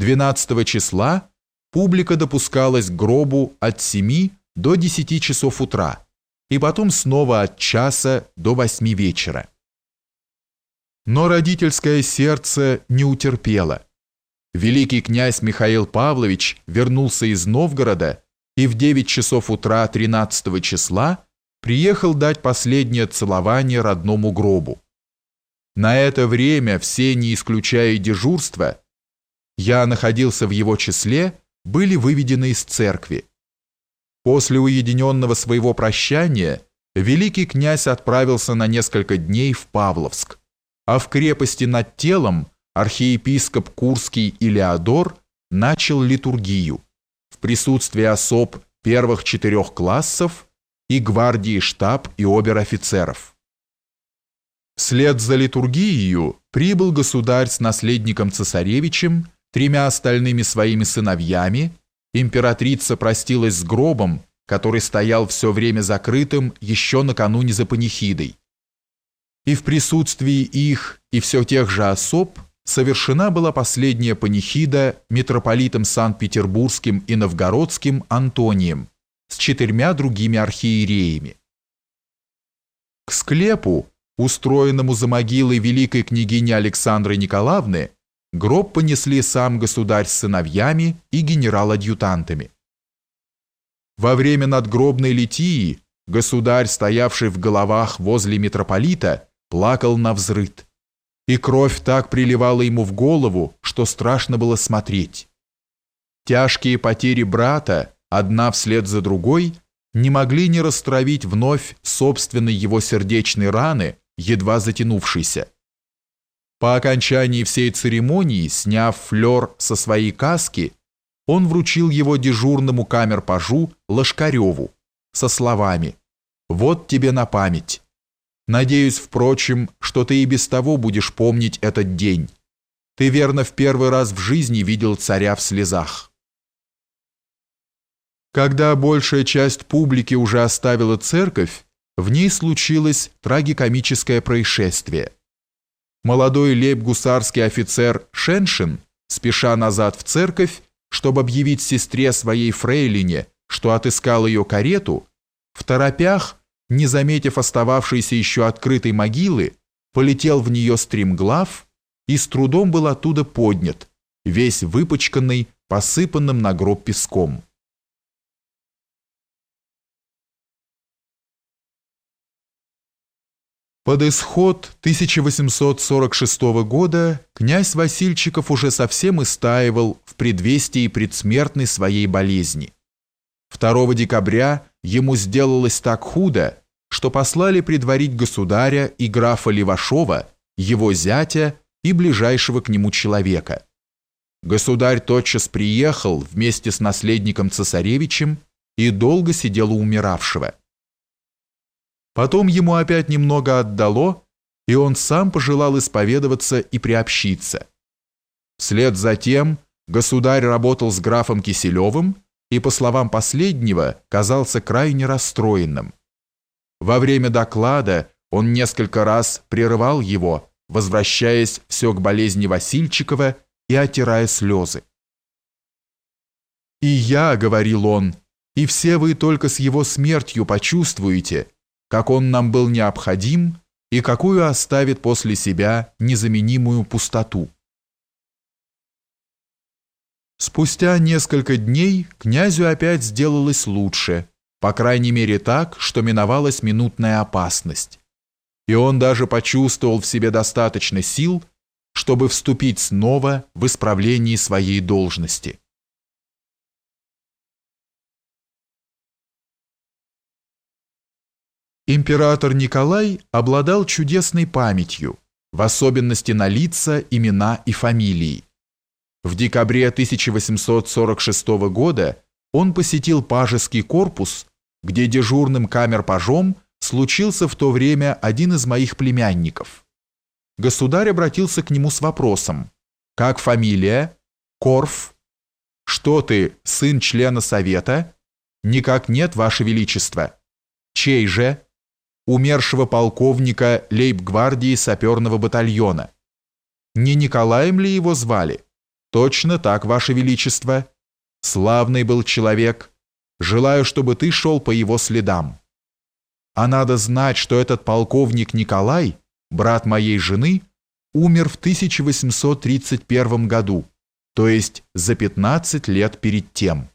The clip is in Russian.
12 числа публика допускалась к гробу от 7 до 10 часов утра и потом снова от часа до 8 вечера. Но родительское сердце не утерпело. Великий князь Михаил Павлович вернулся из Новгорода и в 9 часов утра 13 числа приехал дать последнее целование родному гробу. На это время все, не исключая дежурства, я находился в его числе, были выведены из церкви. После уединенного своего прощания великий князь отправился на несколько дней в Павловск, а в крепости над телом архиепископ Курский Илеодор начал литургию в присутствии особ первых четырех классов и гвардии штаб и обер-офицеров. Вслед за литургией прибыл государь с наследником цесаревичем, тремя остальными своими сыновьями, императрица простилась с гробом, который стоял все время закрытым еще накануне за панихидой. И в присутствии их и все тех же особ совершена была последняя панихида митрополитом Санкт-Петербургским и Новгородским Антонием с четырьмя другими архиереями. К склепу, устроенному за могилой великой княгини Александры Николаевны, гроб понесли сам государь с сыновьями и генерал-адъютантами. Во время надгробной литии государь, стоявший в головах возле митрополита, плакал на взрыд, и кровь так приливала ему в голову, что страшно было смотреть. Тяжкие потери брата, одна вслед за другой, не могли не растравить вновь собственной его сердечной раны, едва затянувшейся. По окончании всей церемонии, сняв флер со своей каски, он вручил его дежурному камер-пажу Лошкареву со словами «Вот тебе на память». Надеюсь, впрочем, что ты и без того будешь помнить этот день. Ты верно в первый раз в жизни видел царя в слезах. Когда большая часть публики уже оставила церковь, в ней случилось трагикомическое происшествие. Молодой лейб-гусарский офицер Шеншин, спеша назад в церковь, чтобы объявить сестре своей фрейлине, что отыскал ее карету, в торопях, не заметив остававшейся еще открытой могилы, полетел в нее стремглав и с трудом был оттуда поднят, весь выпачканный, посыпанным на гроб песком. Под исход 1846 года князь Васильчиков уже совсем истаивал в предвестии предсмертной своей болезни. 2 декабря ему сделалось так худо, что послали предварить государя и графа Левашова, его зятя и ближайшего к нему человека. Государь тотчас приехал вместе с наследником цесаревичем и долго сидел у умиравшего. Потом ему опять немного отдало, и он сам пожелал исповедоваться и приобщиться. Вслед за тем государь работал с графом Киселевым и, по словам последнего, казался крайне расстроенным. Во время доклада он несколько раз прерывал его, возвращаясь все к болезни Васильчикова и отирая слезы. «И я, — говорил он, — и все вы только с его смертью почувствуете, как он нам был необходим и какую оставит после себя незаменимую пустоту. Спустя несколько дней князю опять сделалось лучше, по крайней мере так, что миновалась минутная опасность. И он даже почувствовал в себе достаточно сил, чтобы вступить снова в исправление своей должности. Император Николай обладал чудесной памятью, в особенности на лица, имена и фамилии. В декабре 1846 года он посетил пажеский корпус, где дежурным камер-пажом случился в то время один из моих племянников. Государь обратился к нему с вопросом «Как фамилия?» «Корф». «Что ты, сын члена совета?» «Никак нет, ваше величество». «Чей же?» Умершего полковника лейб-гвардии саперного батальона. Не Николаем ли его звали? Точно так, Ваше Величество. Славный был человек. Желаю, чтобы ты шел по его следам. А надо знать, что этот полковник Николай, брат моей жены, умер в 1831 году, то есть за 15 лет перед тем.